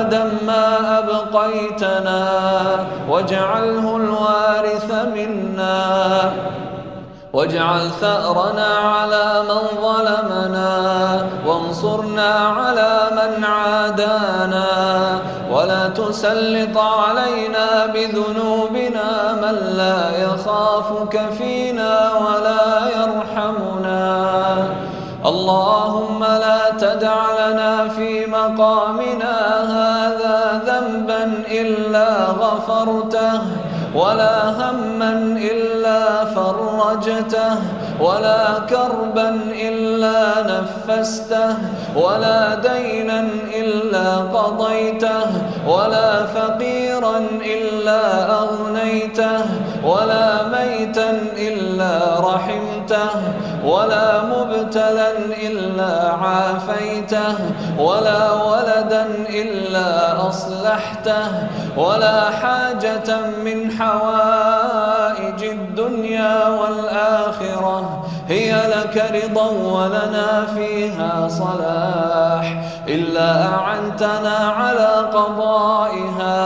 أبدا ما أبقيتنا واجعله الوارث منا. واجعل ثأرنا على من ظلمنا وانصرنا على من عادانا. ولا تسلط علينا بذنوبنا من لا يخافك فينا ولا يرحمنا. اللهم لا تدع لنا في مقامنا هذا ذنبا إلا غفرته ولا هما إلا فرجته ولا كربا إلا نفسته ولا دينا إلا قضيته ولا فقيرا إلا أغنيته. رحمته ولا مبتلا إلا عافيته ولا ولدا إلا أصلحته ولا حاجة من حوائج الدنيا والآخرة هي لك رضا ولنا فيها صلاح إلا أعنتنا على قضائها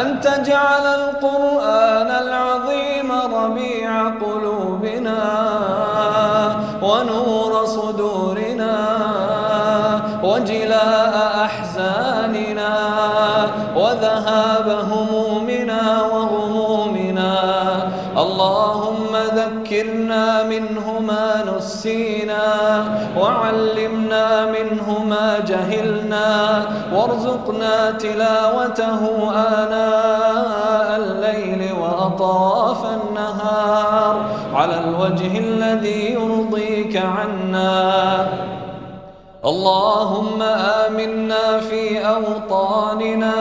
أن تجعل القرآن العظيم ربيع قلوبنا ونور صدورنا وجلاء أحزاننا وذهاب همومنا وغمومنا. اللهم ذكرنا منه ما نسينا وعلمنا منه ما جهلنا وارزقنا تلاوته آناء الليل وأطراف النهار على الوجه الذي يرضيك عنا. اللهم آمنا في أوطاننا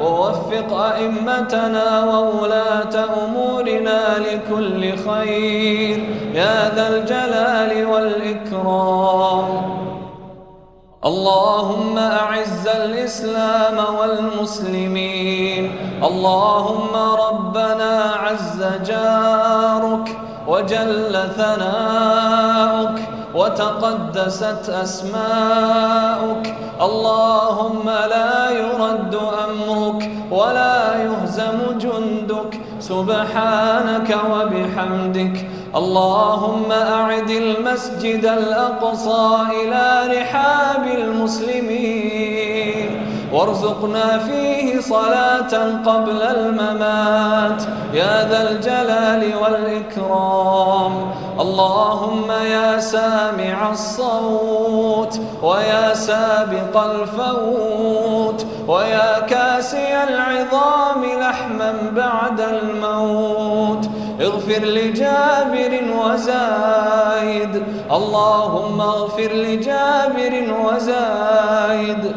ووفق أئمتنا وولاة أمورنا لكل خير. يا ذا الجلال والإكرام. اللهم أعز الإسلام والمسلمين. اللهم ربنا عز جارك وجل ثناؤك وتقدست أسماؤك. اللهم لا يرد أمرك ولا يهزم جندك. سبحانك وبحمدك. اللهم أعد المسجد الأقصى إلى رحاب المسلمين. وارزقنا فيه صلاة قبل الممات. يا ذا الجلال والإكرام. اللهم يا سامع الصوت ويا سابق الفوت. ويا كاسي العظام لحما بعد الموت. اغفر لجابر وزايد. اللهم اغفر لجابر وزايد.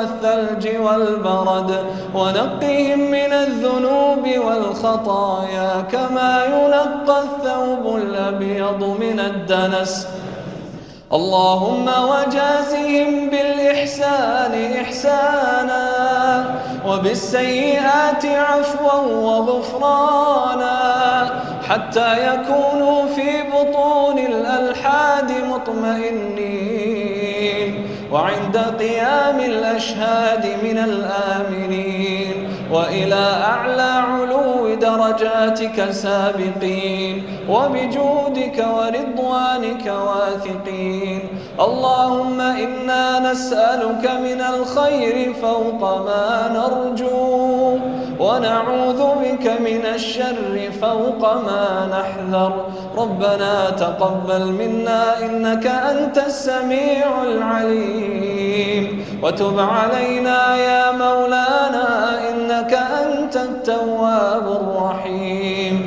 والثلج والبرد ونقهم من الذنوب والخطايا كما ينقى الثوب الأبيض من الدنس. اللهم وجازهم بالإحسان إحسانا وبالسيئات عفوا وغفرانا حتى يكونوا في بطون الألحاد مطمئنين. وعند قيام الأشهاد من الآمنين وإلى أعلى علو درجاتك سابقين وبجودك ورضوانك واثقين. اللهم إنا نسألك من الخير فوق ما نرجو ونعوذ بك من الشر فوق ما نحذر. ربنا تقبل منا إنك أنت السميع العليم. وتب علينا يا مولانا إنك أنت التواب الرحيم.